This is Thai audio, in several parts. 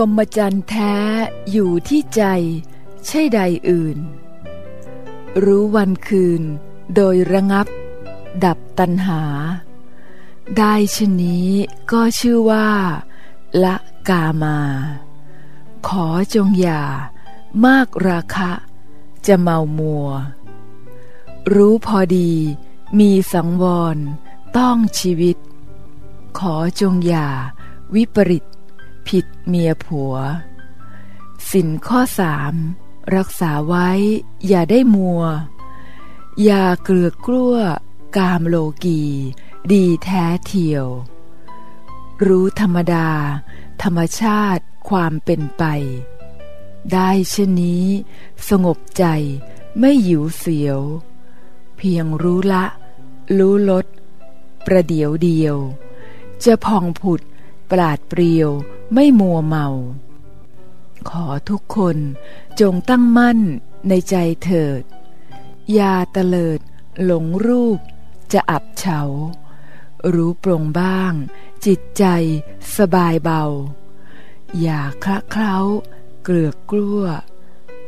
รหมจรรย์แท้อยู่ที่ใจ ใช่ใดอื่น รู้วันคืน โดยระงับ ดับตัณหา ได้ชนนี้ก็ชื่อว่า ละกามา ขอจงอย่า มากราคะ จะเมามัว รู้พอดีมีสังวร ต้องชีวิต ขอจงอย่า วิปริต ผิดเมียผัว สินข้อสามรักษาไว้ อย่าได้มัว อย่าเกลือกลั้ว กามโลกี ดีแท้เทียว รู้ธรรมดา ธรรมชาติความเป็นไป ได้เช่นนี้ สงบใจไม่หิวเสียว เพียงรู้ละ รู้ลด ประเดียวเดียว จะพองผุดปราดเปรียว ไม่มัวเมา ขอทุกคนจงตั้งมั่นในใจเถิดอย่าเตลิดหลงรูปจะอับเฉา รู้ปรงบ้าง จิตใจสบายเบา อย่าคละเคล้า เกลือกกลั้ว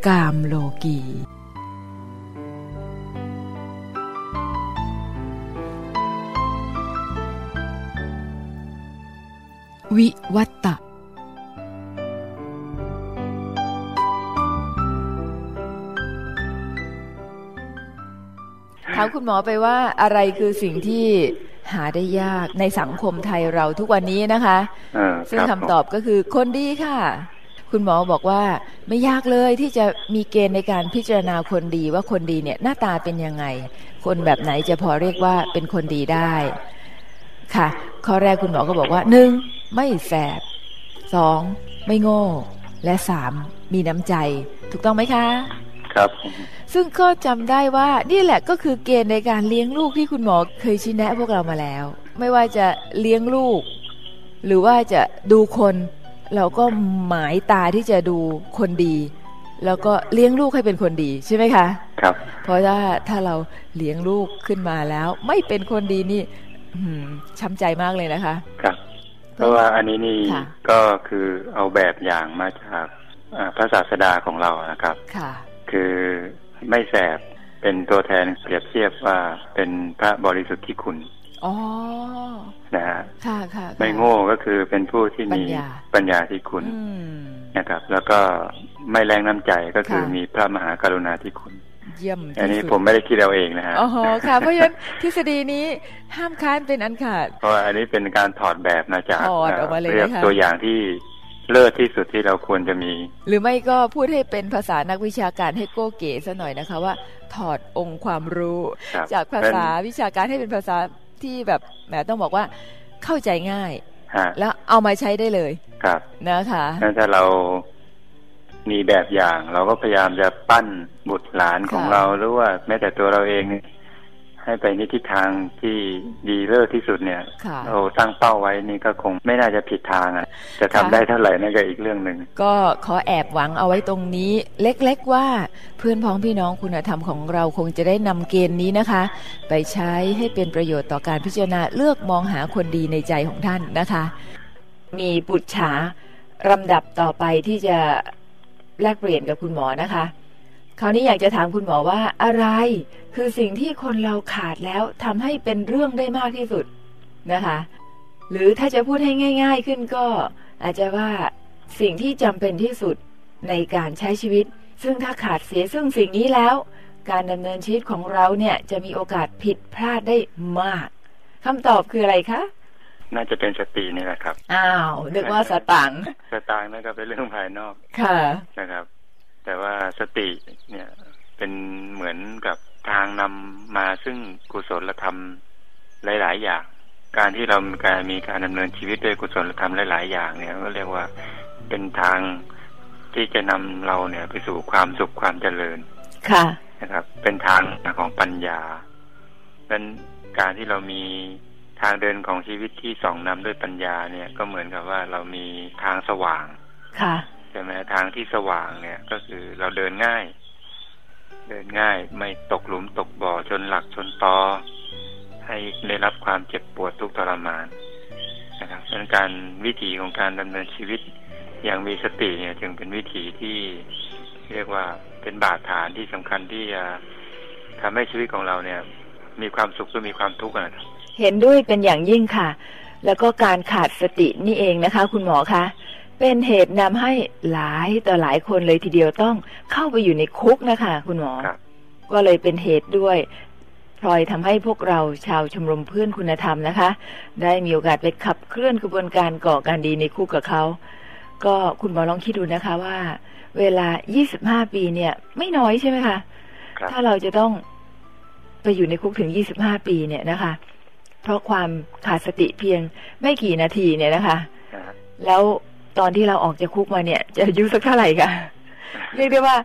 กามโลกีวิวัตตะามคุณหมอไปว่าอะไรคือสิ่งที่หาได้ยากในสังคมไทยเราทุกวันนี้นะคะซึ่งคำตอบก็คือคนดีค่ะ คุณหมอบอกว่าไม่ยากเลยที่จะมีเกณฑ์ในการพิจารณาคนดีว่าคนดีเนี่ยหน้าตาเป็นยังไง คนแบบไหนจะพอเรียกว่าเป็นคนดีได้ ค่ะ ข้อแรกคุณหมอก็บอกว่าหนึ่งไม่แสบสองไม่โง่ และสามมีน้ำใจ ถูกต้องไหมคะ ครับ ซึ่งก็จำได้ว่านี่แหละก็คือเกณฑ์ในการเลี้ยงลูกที่คุณหมอเคยชี้แนะพวกเรามาแล้ว ไม่ว่าจะเลี้ยงลูก หรือว่าจะดูคนเราก็หมายตาที่จะดูคนดี แล้วก็เลี้ยงลูกให้เป็นคนดีใช่ไหมคะครับเพราะถ้าถ้าเราเลี้ยงลูกขึ้นมาแล้ว ไม่เป็นคนดีนี่ช้ำใจมากเลยนะคะครับเพราะว่าอันนี้นี่ก็คือเอาแบบอย่างมาจากพระศาสดาของเรานะครับ ค่ะ คือไม่แสบเป็นตัวแทนเปรียบเทียบว่าเป็นพระบริสุทธิ์ที่คุณอ๋อนะฮะค่ะค่ะไม่โง่ก็คือเป็นผู้ที่มีปัญญาที่คุณนะครับ แล้วก็ไม่แรงน้ำใจก็คือมีพระมหากรุณาที่คุณเยี่ยมอันนี้ผมไม่ได้คิดเอาเองนะฮะอ๋อค่ะ เพราะฉะนั้นทฤษฎีนี้ห้ามค้านเป็นอันขาดเพราะอันนี้เป็นการถอดแบบมาจากถอดออกมาเลยเรียกตัวอย่างที่ เลิศที่สุดที่เราควรจะมี หรือไม่ก็พูดให้เป็นภาษานักวิชาการให้โก้เก๋ซะหน่อยนะคะว่า ถอดองค์ความรู้ จากภาษาวิชาการให้เป็นภาษาที่แบบแหมต้องบอกว่าเข้าใจง่าย แล้วเอามาใช้ได้เลยครับนะคะถ้าเรามีแบบอย่าง เราก็พยายามจะปั้นบุตรหลานของเราหรือว่าแม้แต่ตัวเราเอง ให้ไปในทิศทางที่ดีเลิศที่สุดเนี่ยเราตั้งเป้าไว้นี่ก็คงไม่น่าจะผิดทางอะ จะทำได้เท่าไหร่นั่นก็อีกเรื่องหนึ่งก็ขอแอบหวังเอาไว้ตรงนี้ เล็กๆว่าเพื่อนพ้องพี่น้องคุณธรรมของเราคงจะได้นำเกณฑ์นี้นะคะ ไปใช้ให้เป็นประโยชน์ต่อการพิจารณาเลือกมองหาคนดีในใจของท่านนะคะ มีปุจฉาลำดับต่อไปที่จะแลกเปลี่ยนกับคุณหมอนะคะ คราวนี้อยากจะถามคุณหมอว่าอะไร คือสิ่งที่คนเราขาดแล้วทำให้เป็นเรื่องได้มากที่สุดนะคะ หรือถ้าจะพูดให้ง่าย ๆขึ้นก็ อาจจะว่าสิ่งที่จำเป็นที่สุดในการใช้ชีวิต ซึ่งถ้าขาดเสียซึ่งสิ่งนี้แล้ว การดำเนินชีวิตของเราเนี่ยจะมีโอกาสผิดพลาดได้มากคำตอบคืออะไรคะน่าจะเป็นสตินี่แหละครับ อ้าวนึกว่าสตังสตังนั่นก็เป็นเรื่องภายนอก ค่ะ นะครับ แต่ว่าสติเนี่ยเป็นเหมือนกับทางนำมาซึ่งกุศลธรรมหลาย ๆ อย่าง การที่เราการมีการดำเนินชีวิตด้วยกุศลธรรมหลาย ๆ อย่างเนี่ยก็เรียกว่าเป็นทางที่จะนำเราเนี่ย ไปสู่ความสุขความเจริญ ค่ะนะครับ เป็นทางของปัญญาเป็นการที่เรามีทางเดินของชีวิตที่ส่องนำด้วยปัญญาเนี่ยก็เหมือนกับว่าเรามีทางสว่าง ค่ะ ใช่ไหมทางที่สว่างเนี่ย ก็คือเราเดินง่าย เดินง่ายไม่ตกหลุมตกบ่อชนหลักชนตอ ให้ได้รับความเจ็บปวดทุกทรมานนะครับเป็นการวิธีของการดำเนินชีวิตอย่างมีสติเนี่ย จึงเป็นวิถีที่เรียกว่าเป็นบาดฐานที่สำคัญที่จะทำให้ชีวิตของเราเนี่ย มีความสุขหรือมีความทุกข์นะครับเห็นด้วยเป็นอย่างยิ่งค่ะ แล้วก็การขาดสตินี่เองนะคะ คุณหมอคะ เป็นเหตุนำให้หลายต่อหลายคนเลยทีเดียวต้องเข้าไปอยู่ในคุกนะคะ คุณหมอครับก็เลยเป็นเหตุด้วยพลอยทำให้พวกเราชาวชมรมเพื่อนคุณธรรมนะคะ ได้มีโอกาสไปขับเคลื่อนกระบวนการก่อการดีในคุกกับเขาก็คุณหมอลองคิดดูนะคะว่า เวลา 25 ปีเนี่ย ไม่น้อยใช่ไหมคะครับถ้าเราจะต้องไปอยู่ในคุกถึง 25 ปีเนี่ยนะคะ เพราะความขาดสติเพียงไม่กี่นาทีเนี่ยนะคะนะฮะแล้ว ตอนที่เราออกจากคุกมาเนี่ย จะอายุสักเท่าไหร่คะเรียกได้ว่า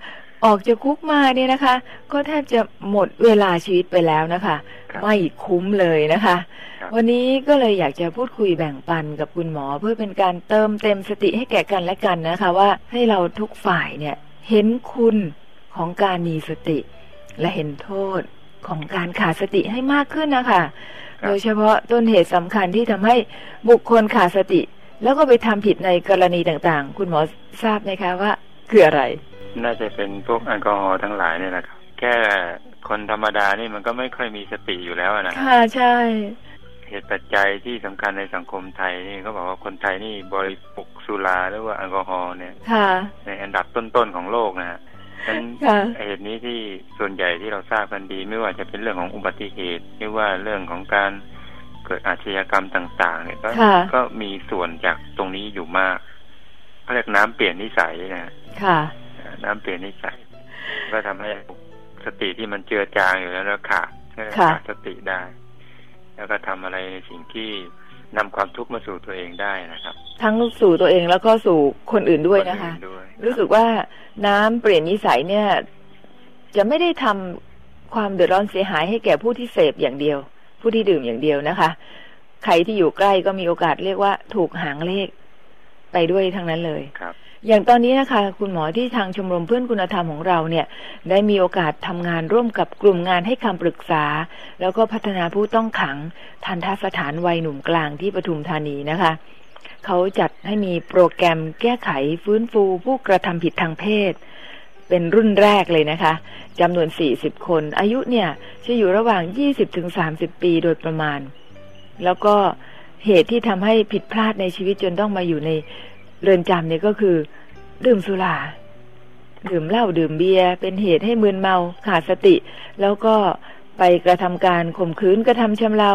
ออกจากคุกมาเนี่ยนะคะ ก็แทบจะหมดเวลาชีวิตไปแล้วนะคะครับไม่คุ้มเลยนะคะครับวันนี้ก็เลยอยากจะพูดคุยแบ่งปันกับคุณหมอ เพื่อเป็นการเติมเต็มสติให้แก่กันและกันนะคะ ว่าให้เราทุกฝ่ายเนี่ย เห็นคุณของการมีสติ และเห็นโทษของการขาดสติให้มากขึ้นนะคะครับโดยเฉพาะต้นเหตุสำคัญที่ทำให้บุคคลขาดสติ แล้วก็ไปทำผิดในกรณีต่างๆ คุณหมอทราบไหมคะว่าคืออะไร น่าจะเป็นพวกแอลกอฮอล์ทั้งหลายเนี่ยนะครับ แค่คนธรรมดานี่มันก็ไม่ค่อยมีสติอยู่แล้วนะฮะค่ะใช่เหตุปัจจัยที่สำคัญในสังคมไทยนี่เขาบอกว่าคนไทยนี่บริโภคสุราหรือว่าแอลกอฮอล์เนี่ยค่ะในอันดับต้นๆของโลกนะฮะฉะนั้นค่ะเหตุนี้ที่ส่วนใหญ่ที่เราทราบกันดี ไม่ว่าจะเป็นเรื่องของอุบัติเหตุไม่ว่าเรื่องของการ เกิดอาชญากรรมต่าง ๆ เนี่ยก็ค่ะก็มีส่วนจากตรงนี้อยู่มากเขาเรียกน้ำเปลี่ยนนิสัยนะฮะค่ะน้ำเปลี่ยนนิสัย ก็ทำให้สติที่มันเจือจางอยู่แล้วแล้วขาดก็ค่ะขาดสติได้ แล้วก็ทำอะไรในสิ่งที่นำความทุกข์มาสู่ตัวเองได้นะครับ ทั้งสู่ตัวเองแล้วก็สู่คนอื่นด้วยนะคะนอื่ด้วยรู้สึกว่าน้ำเปลี่ยนนิสัยเนี่ย จะไม่ได้ทำความเดือดร้อนเสียหายให้แก่ผู้ที่เสพอย่างเดียว ผู้ที่ดื่มอย่างเดียวนะคะ ใครที่อยู่ใกล้ก็มีโอกาสเรียกว่าถูกหางเลขไปด้วยทั้งนั้นเลยครับ อย่างตอนนี้นะคะ คุณหมอที่ทางชมรมเพื่อนคุณธรรมของเราเนี่ย ได้มีโอกาสทำงานร่วมกับกลุ่มงานให้คำปรึกษา แล้วก็พัฒนาผู้ต้องขังทันทสถานวัยหนุ่มกลางที่ปทุมธานีนะคะเขาจัดให้มีโปรแกรมแก้ไขฟื้นฟูผู้กระทำผิดทางเพศ เป็นรุ่นแรกเลยนะคะจำนวน 40 คน อายุเนี่ยจะอยู่ระหว่าง 20-30 ปีโดยประมาณ แล้วก็เหตุที่ทำให้ผิดพลาดในชีวิตจนต้องมาอยู่ในเรือนจำเนี่ยก็คือ ดื่มสุราดื่มเหล้าดื่มเบียร์เป็นเหตุให้มึนเมาขาดสติ แล้วก็ไปกระทำการข่มขืนกระทำชำเรา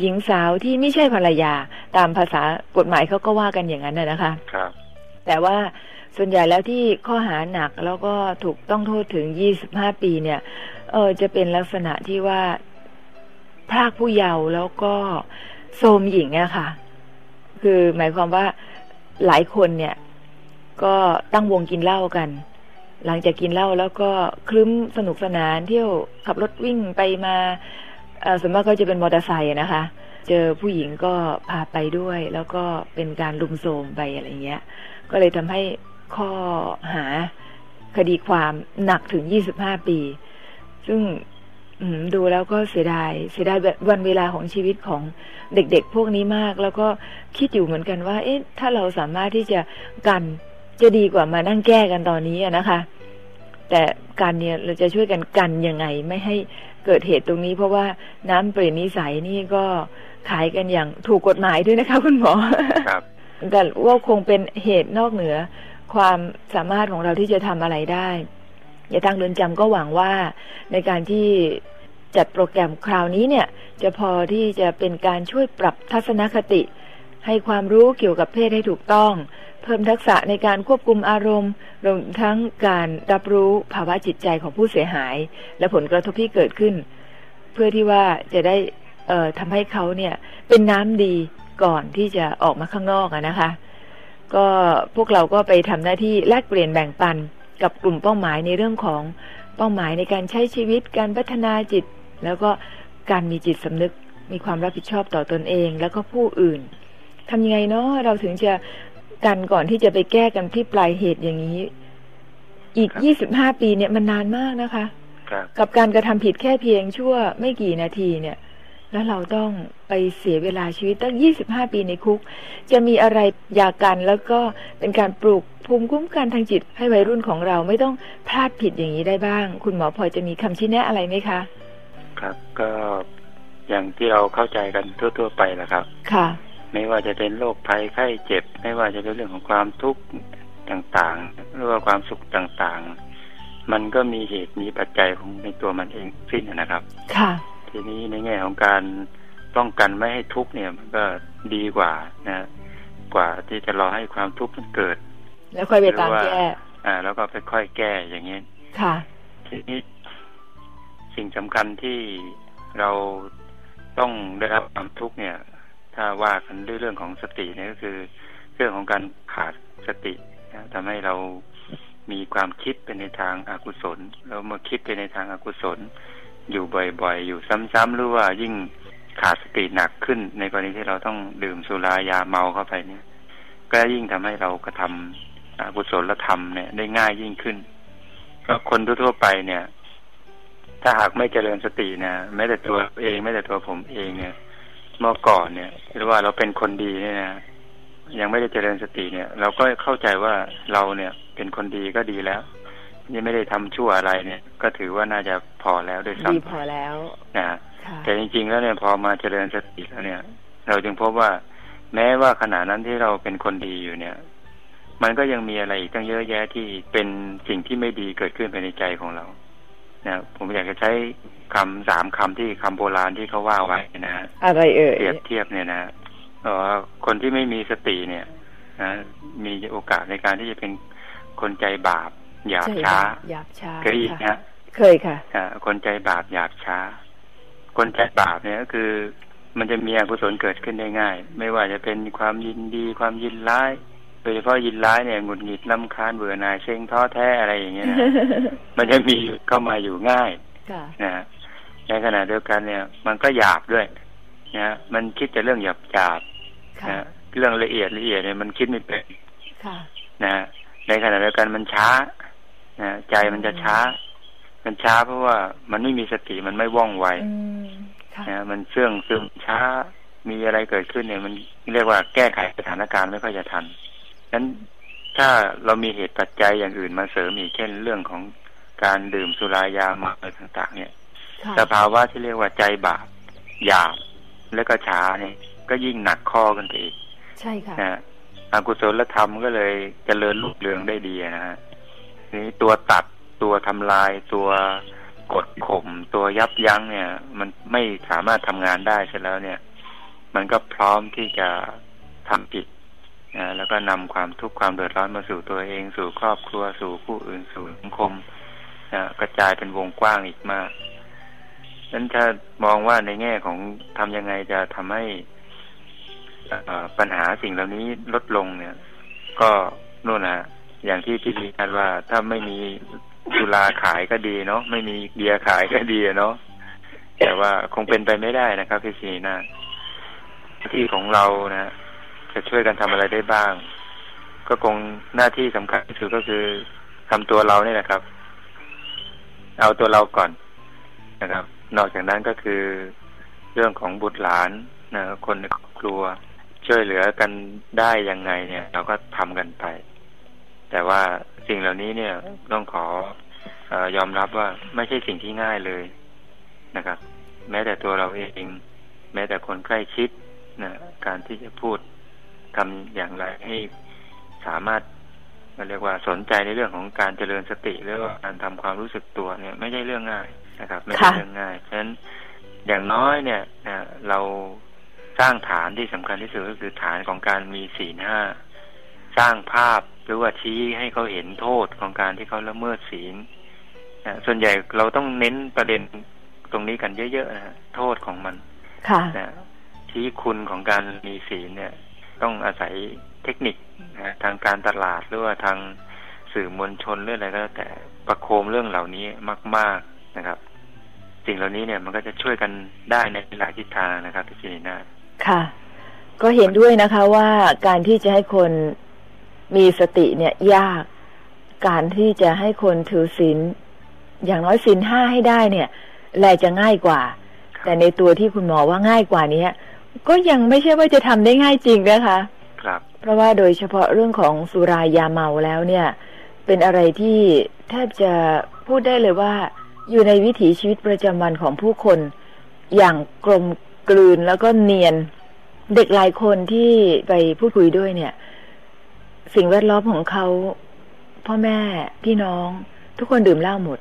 หญิงสาวที่ไม่ใช่ภรรยาตามภาษากฎหมายเขาก็ว่ากันอย่างนั้นนะนะคะ ครับ แต่ว่าส่วนใหญ่แล้วที่ข้อหาหนักแล้วก็ถูกต้องโทษถึง 25 ปีเนี่ย เออจะเป็นลักษณะที่ว่าพรากผู้เยาว์แล้วก็โทมหญิงอะค่ะ คือหมายความว่าหลายคนเนี่ย ก็ตั้งวงกินเหล้ากัน หลังจากกินเหล้าแล้วก็คลึ้มสนุกสนานเที่ยวขับรถวิ่งไปมาอ่อส่วนมากก็จะเป็นมอเตอร์ไซค์นะคะ เจอผู้หญิงก็พาไปด้วย แล้วก็เป็นการลุมโทมไปอะไรเงี้ย ก็เลยทำให้ข้อหาคดีความหนักถึง 25 ปี ซึ่งดูแล้วก็เสียดาย เสียดายแบบวันเวลาของชีวิตของเด็กๆ พวกนี้มาก แล้วก็คิดอยู่เหมือนกันว่า เอ๊ะ ถ้าเราสามารถที่จะกันจะดีกว่ามานั่งแก้กันตอนนี้อะนะคะ แต่การเนี่ยเราจะช่วยกันกันยังไง ไม่ให้เกิดเหตุตรงนี้ เพราะว่าน้ำเปลี่ยนนิสัยนี่ก็ขายกันอย่างถูกกฎหมายด้วยนะคะ คุณหมอ ครับ แต่ว่าคงเป็นเหตุนอกเหนือ ความสามารถของเราที่จะทำอะไรได้อย่าทางเรือนจำก็หวังว่า ในการที่จัดโปรแกรมคราวนี้เนี่ย จะพอที่จะเป็นการช่วยปรับทัศนคติ ให้ความรู้เกี่ยวกับเพศให้ถูกต้อง เพิ่มทักษะในการควบคุมอารมณ์รวมทั้งการรับรู้ภาวะจิตใจของผู้เสียหาย และผลกระทบที่เกิดขึ้น เพื่อที่ว่าจะได้ทำให้เขาเนี่ยเป็นน้ำดี ก่อนที่จะออกมาข้างนอกอะนะคะ ก็พวกเราก็ไปทำหน้าที่แลกเปลี่ยนแบ่งปันกับกลุ่มเป้าหมายในเรื่องของเป้าหมายในการใช้ชีวิต การพัฒนาจิต แล้วก็การมีจิตสำนึกมีความรับผิดชอบต่อตอนเอง แล้วก็ผู้อื่นทำยังไงเนาะเราถึงจะกันก่อนที่จะไปแก้กันที่ปลายเหตุอย่างนี้ อีก25ปีเนี่ยมันนานมากนะคะครับกับการกระทำผิดแค่เพียงชั่วไม่กี่นาทีเนี่ย แล้วเราต้องไปเสียเวลาชีวิตตั้ง 25 ปีในคุก จะมีอะไรยากันแล้วก็เป็นการปลูกภูมิคุ้มกันทางจิตให้วัยรุ่นของเราไม่ต้องพลาดผิดอย่างนี้ได้บ้าง คุณหมอพอจะมีคำชี้แนะอะไรไหมคะ ครับก็อย่างที่เราเข้าใจกันทั่ว ๆ ไปแหละครับ ค่ะ ไม่ว่าจะเป็นโรคภัยไข้เจ็บ ไม่ว่าจะเป็นเรื่องของความทุกข์ต่างๆ หรือว่าความสุขต่างๆ มันก็มีเหตุมีปัจจัยของในตัวมันเองสิ้นนะครับ ค่ะ ทีนี้ในแง่ของการป้องกันไม่ให้ทุกข์เนี่ย มันก็ดีกว่านะ กว่าที่จะรอให้ความทุกข์มันเกิด แล้วค่อยไปตามแก้อ่า แล้วก็ไปค่อยแก้อย่างเงี้ยค่ะ ทีนี้สิ่งสำคัญที่เราต้องได้รับความทุกข์เนี่ย ถ้าว่ากันด้วยเรื่องของสติเนี่ยก็คือ เรื่องของการขาดสตินะทำให้เรามีความคิดไปในทางอากุศล แล้วเมื่อคิดไปในทางอากุศล อยู่บ่อยๆ อยู่ซ้ำๆหรือว่ายิ่งขาดสติหนักขึ้น ในกรณีที่เราต้องดื่มสุรายาเมาเข้าไปเนี่ย ก็ยิ่งทำให้เรากระทำอกุศลธรรมเนี่ยได้ง่ายยิ่งขึ้นก็คนทั่วๆไปเนี่ย ถ้าหากไม่เจริญสตินะแม้แต่ตัวเองแม้แต่ตัวผมเองเนี่ยเมื่อก่อนเนี่ยหรือว่าเราเป็นคนดีเนี่ยนะยังไม่ได้เจริญสติเนี่ย เราก็เข้าใจว่าเราเนี่ย เป็นคนดีก็ดีแล้ว ยังไม่ได้ทำชั่วอะไรเนี่ย ก็ถือว่าน่าจะพอแล้วด้วยซ้ำดีพอแล้วนะค่ะแต่จริง ๆ แล้วเนี่ยพอมาเจริญสติแล้วเนี่ย เราจึงพบว่า แม้ว่าขณะนั้นที่เราเป็นคนดีอยู่เนี่ย มันก็ยังมีอะไรอีกตั้งเยอะแยะที่เป็นสิ่งที่ไม่ดีเกิดขึ้นภายในใจของเรานะผมอยากจะใช้คำสามคำที่คำโบราณที่เขาว่าไว้นะฮะอะไรเอ่ยเปรียบเทียบเนี่ยนะบอกว่าคนที่ไม่มีสติเนี่ยนะมีโอกาสในการที่จะเป็นคนใจบาป หยาบช้าหยาบช้าเคยได้ยินค่ะนะเคยค่ะอ่าคนใจบาปหยาบช้า คนใจบาปเนี่ยก็คือ มันจะมีอกุศลเกิดขึ้นได้ง่าย ไม่ว่าจะเป็นความยินดีความยินร้ายโดยเฉพาะยินร้ายเนี่ยหงุดหงิดลำคาญเบื่อหน่ายเซ็งท้อแท้อะไรอย่างเงี้ยนะมันจะมีเข้ามาอยู่ง่ายค่ะนะฮะในขณะเดียวกันเนี่ย มันก็หยาบด้วยนะมันคิดแต่เรื่องหยาบหยาบๆค่ะนะเรื่องละเอียดละเอียดเนี่ยมันคิดไม่เป็นค่ะนะฮะในขณะเดียวกันมันช้า นะใจมันจะช้า มันช้าเพราะว่ามันไม่มีสติมันไม่ว่องไวอืมค่ะนะมันเสื่องซึมช้ามีอะไรเกิดขึ้นเนี่ย มันเรียกว่าแก้ไขสถานการณ์ไม่ค่อยจะทันฉะนั้นถ้าเรามีเหตุปัจจัยอย่างอื่นมาเสริมอีกเช่นเรื่องของการดื่มสุรายาเมาอะไรต่าง ๆ เนี่ยค่ะสภาวะที่เรียกว่าใจบาปหยาบแล้วก็ช้าเนี่ย ก็ยิ่งหนักข้อกันไปอีกใช่ค่ะนะอกุศลธรรมก็เลยจเจริญรุ่งเรืองได้ดีนะฮะ นี้ตัวตัดตัวทำลายตัวกดข่มตัวยับยั้งเนี่ย มันไม่สามารถทำงานได้เสร็จแล้วเนี่ย มันก็พร้อมที่จะทำผิดนะแล้วก็นำความทุกข์ความเดือดร้อนมาสู่ตัวเอง สู่ครอบครัวสู่ผู้อื่นสู่สังคมนะกระจายเป็นวงกว้างอีกมากนั้นถ้ามองว่าในแง่ของทำยังไงจะทำให้อ่อปัญหาสิ่งเหล่านี้ลดลงเนี่ย ก็นู่นนะ อย่างที่ที่มีกันว่าถ้าไม่มีสุราขายก็ดีเนาะไม่มีเบียร์ขายก็ดีเนาะแต่ว่าคงเป็นไปไม่ได้นะครับพี่สีนะที่ของเรานะจะช่วยกันทำอะไรได้บ้าง ก็คงหน้าที่สำคัญที่สุดก็คือทำตัวเราเนี่ยแหละครับ เอาตัวเราก่อนนะครับ นอกจากนั้นก็คือเรื่องของบุตรหลานนะคนในครอบครัวช่วยเหลือกันได้ยังไงเนี่ย เราก็ทำกันไป แต่ว่าสิ่งเหล่านี้เนี่ยต้องขออยอมรับว่าไม่ใช่สิ่งที่ง่ายเลยนะครับ แม้แต่ตัวเราเอง แม้แต่คนใกล้ชิดนะการที่จะพูดทำอย่างไรให้สามารถเรียกว่าสนใจในเรื่องของการเจริญสติหรือว่าการทำความรู้สึกตัวเนี่ย ไม่ใช่เรื่องง่ายนะครับ ไม่ใช่เรื่องง่ายฉะนั้นอย่างน้อยเนี่ยนะเราสร้างฐานที่สำคัญที่สุดก็คือฐานของการมีศีลห้าสร้างภาพ หรือว่าชี้ให้เขาเห็นโทษของการที่เขาละเมิดศีลนะส่วนใหญ่เราต้องเน้นประเด็นตรงนี้กันเยอะๆนะฮะโทษของมันค่ะนะชี้คุณของการมีศีลเนี่ย ต้องอาศัยเทคนิคนะทางการตลาดหรือว่าทางสื่อมวลชนหรืออะไรก็แล้วแต่ประโคมเรื่องเหล่านี้มาก ๆนะครับ สิ่งเหล่านี้เนี่ยมันก็จะช่วยกันได้ในหลายทิศทางนะครับพี่จินีนาค่ะ ก็เห็นด้วยนะคะว่าการที่จะให้คน มีสติเนี่ยยาก การที่จะให้คนถือศีลอย่างน้อยศีลห้าให้ได้เนี่ยแลจะง่ายกว่า แต่ในตัวที่คุณหมอว่าง่ายกว่านี้ก็ยังไม่ใช่ว่าจะทำได้ง่ายจริงนะคะ ครับ เพราะว่าโดยเฉพาะเรื่องของสุรายาเมาแล้วเนี่ย เป็นอะไรที่แทบจะพูดได้เลยว่า อยู่ในวิถีชีวิตประจำวันของผู้คน อย่างกลมกลืนแล้วก็เนียน เด็กหลายคนที่ไปพูดคุยด้วยเนี่ย สิ่งแวดล้อมของเขาพ่อแม่พี่น้อง ทุกคนดื่มเหล้าหมด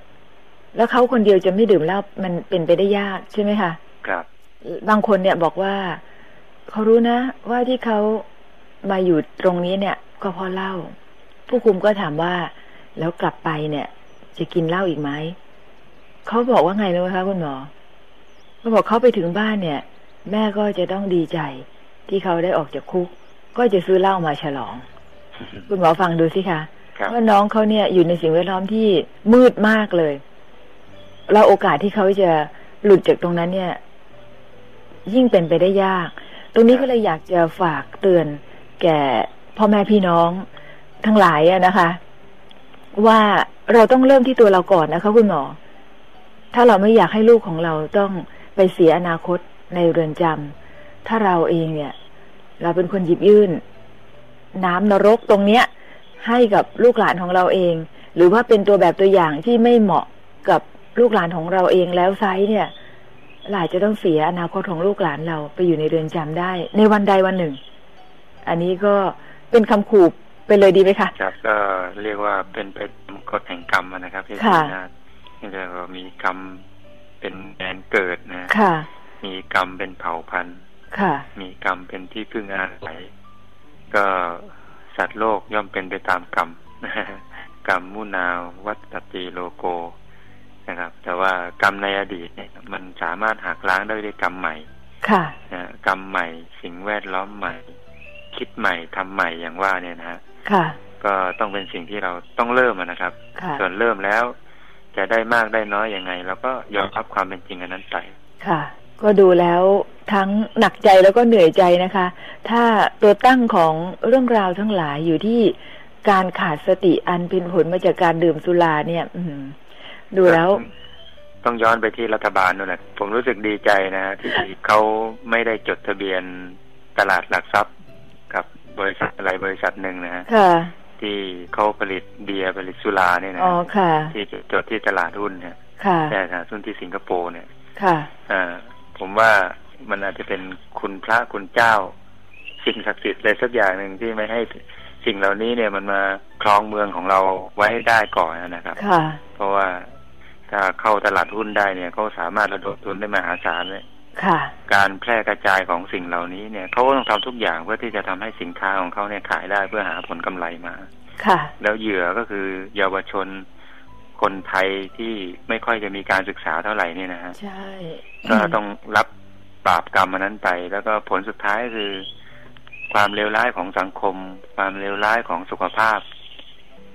แล้วเขาคนเดียวจะไม่ดื่มเหล้ามันเป็นไปได้ยากใช่ไหมคะครับ บางคนเนี่ยบอกว่าเขารู้นะ ว่าที่เขามาอยู่ตรงนี้เนี่ย ก็เพราะเหล้าผู้คุมก็ถามว่า แล้วกลับไปเนี่ย จะกินเหล้าอีกไหมเขาบอกว่าไงรู้ไหมคะคุณหมอเขาบอกเขาไปถึงบ้านเนี่ย แม่ก็จะต้องดีใจ ที่เขาได้ออกจากคุก ก็จะซื้อเหล้ามาฉลอง คุณหมอฟังดูสิคะครับว่าน้องเขาเนี่ยอยู่ในสิ่งแวดล้อมที่มืดมากเลย แล้วโอกาสที่เขาจะหลุดจากตรงนั้นเนี่ย ยิ่งเป็นไปได้ยาก ตรงนี้ก็เลยอยากจะฝากเตือนแก่พ่อแม่พี่น้องทั้งหลายอะนะคะ ว่าเราต้องเริ่มที่ตัวเราก่อนนะคะคุณหมอ ถ้าเราไม่อยากให้ลูกของเราต้องไปเสียอนาคตในเรือนจำถ้าเราเองเนี่ย เราเป็นคนหยิบยื่น น้ำนรกตรงเนี้ย ให้กับลูกหลานของเราเอง หรือว่าเป็นตัวแบบตัวอย่างที่ไม่เหมาะกับลูกหลานของเราเองแล้วไซส์เนี่ยเราอาจจะต้องเสียอนาคตของลูกหลานเราไปอยู่ในเรือนจำได้ ในวันใดวันหนึ่ง อันนี้ก็เป็นคำขู่ไปเลยดีไหมคะครับก็เรียกว่าเป็นไปตามกฎแห่งกรรมอะนะครับที่ค่ะนาที่เรียกว่ามีกรรมเป็นแดนเกิดนะค่ะ มีกรรมเป็นเผ่าพันธุ์ค่ะ มีกรรมเป็นที่พึ่งอาศัย ก็สัตว์โลกย่อมเป็นไปตามกรรมกรรมมุนาวัตติโลโกนะครับ แต่ว่ากรรมในอดีตเนี่ยมันสามารถหักล้างได้ด้วยกรรมใหม่ ค่ะนะกรรมใหม่ สิ่งแวดล้อมใหม่ คิดใหม่ทำใหม่อย่างว่าเนี่ยนะฮะค่ะ ก็ต้องเป็นสิ่งที่เราต้องเริ่มอะนะครับค่ะส่วนเริ่มแล้ว จะได้มากได้น้อยยังไงเราก็ยอมรับความเป็นจริงอันนั้นไปค่ะ ก็ดูแล้วทั้งหนักใจแล้วก็เหนื่อยใจนะคะ ถ้าตัวตั้งของเรื่องราวทั้งหลายอยู่ที่การขาดสติอันเป็นผลมาจากการดื่มสุราเนี่ย อืมดูแล้ว ต้องย้อนไปที่รัฐบาลนู่นแหละผมรู้สึกดีใจนะฮะที่เขาไม่ได้จดทะเบียนตลาดหลักทรัพย์กับบริษัทอะไรบริษัทหนึ่งนะฮะค่ะที่เขาผลิตเบียร์ผลิตสุราเนี่ยนะอ๋อค่ะ ที่จดที่ตลาดหุ้นเนี่ยค่ะแต่ตลาดหุ้นที่สิงคโปร์เนี่ย ค่ะอ่า ผมว่ามันอาจจะเป็นคุณพระคุณเจ้า สิ่งศักดิ์สิทธิ์อะไรสักอย่างหนึ่งที่ไม่ให้สิ่งเหล่านี้เนี่ยมันมาครองเมืองของเราไว้ให้ได้ก่อนนะครับค่ะเพราะว่าถ้าเข้าตลาดหุ้นได้เนี่ยเขาสามารถระดมทุนได้มหาศาลเลยค่ะการแพร่กระจายของสิ่งเหล่านี้เนี่ยเขาก็ต้องทำทุกอย่างเพื่อที่จะทำให้สินค้าของเขาเนี่ยขายได้เพื่อหาผลกำไรมาค่ะ แล้วเหยื่อก็คือเยาวชน คนไทยที่ไม่ค่อยจะมีการศึกษาเท่าไหร่เนี่ยนะฮะใช่ ก็ต้องรับบาปกรรมอันนั้นไป แล้วก็ผลสุดท้ายคือ ความเลวร้ายของสังคม ความเลวร้ายของสุขภาพ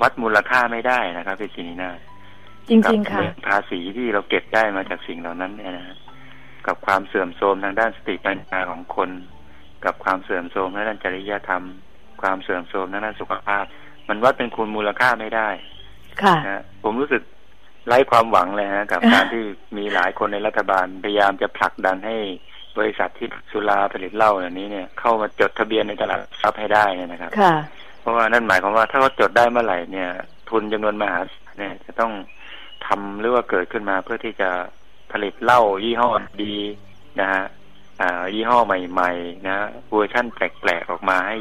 วัดมูลค่าไม่ได้นะครับพี่จินีนาจริงๆค่ะกับเงินภาษีที่เราเก็บได้มาจากสิ่งเหล่านั้นเนี่ยนะฮะกับความเสื่อมโทรมทางด้านสติปัญญาของคน กับความเสื่อมโทรมทางด้านจริยธรรม ความเสื่อมโทรมทางด้านสุขภาพ มันวัดเป็นคุณมูลค่าไม่ได้ ค่ะนะฮะผมรู้สึกไร้ความหวังเลยฮะกับการที่มีหลายคนในรัฐบาลพยายามจะผลักดันให้บริษัทที่สุราผลิตเหล้าเหล่านี้เนี่ย เข้ามาจดทะเบียนในตลาดทรัพย์ให้ได้เนี่ยนะครับค่ะเพราะว่านั่นหมายความว่าถ้าเขาจดได้เมื่อไหร่เนี่ย ทุนจำนวนมหาศาลเนี่ยจะต้องทำหรือว่าเกิดขึ้นมาเพื่อที่จะผลิตเหล้ายี่ห้อดีนะฮะอ่ายี่ห้อใหม่ ๆ นะเวอร์ชั่นแปลกๆออกมาให้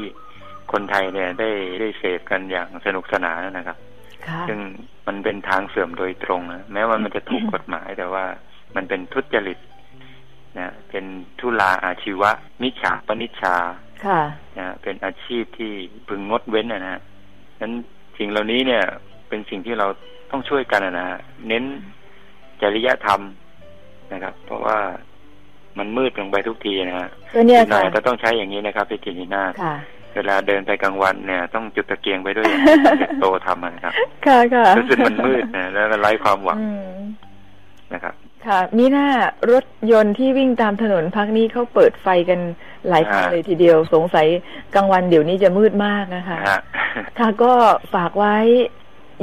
คนไทยเนี่ยได้ได้เสพกันอย่างสนุกสนานนะครับค่ะ ซึ่งมันเป็นทางเสื่อมโดยตรงนะแม้ว่ามันจะถูกกฎหมาย แต่ว่ามันเป็นทุจริตนะเป็นทุลาอาชีวะ มิจฉาปนิชชาค่ะนะเป็นอาชีพที่พึงงดเว้นนะฮะนั้นสิ่งเหล่านี้เนี่ย เป็นสิ่งที่เราต้องช่วยกันนะฮะเน้นจริยธรรมนะครับ เพราะว่ามันมืดลงไปทุกทีนะฮะก็เนี่ยอีกหน่ค่ะอยก็ต้องใช้อย่างนี้นะครับพี่จินีนาถค่ะ เวลาเดินไปกลางวันเนี่ย ต้องจุดตะเกียงไปด้วยอย่างที่เด็กโตทำอะนะครับ ค่ะค่ะรู้สึกมันมืดนะแล้วก็ไร้ความหวังอืมนะครับ ค่ะมีหน้ารถยนต์ที่วิ่งตามถนนพักนี้เขาเปิดไฟกันหลายคันอ่าเลยทีเดียว สงสัยกลางวันเดี๋ยวนี้จะมืดมากนะคะนะฮะค่ะก็ฝากไว้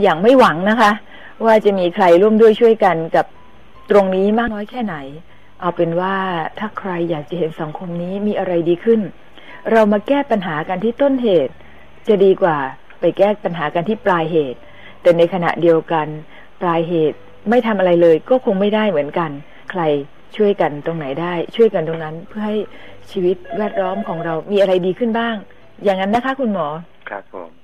อย่างไม่หวังนะคะ ว่าจะมีใครร่วมด้วยช่วยกันกับตรงนี้มากน้อยแค่ไหน เอาเป็นว่าถ้าใครอยากจะเห็นสังคมนี้มีอะไรดีขึ้น เรามาแก้ปัญหากันที่ต้นเหตุ จะดีกว่าไปแก้ปัญหากันที่ปลายเหตุ แต่ในขณะเดียวกัน ปลายเหตุไม่ทำอะไรเลยก็คงไม่ได้เหมือนกัน ใครช่วยกันตรงไหนได้ ช่วยกันตรงนั้นเพื่อให้ชีวิตแวดล้อมของเรามีอะไรดีขึ้นบ้าง อย่างนั้นนะคะคุณหมอ ครับผม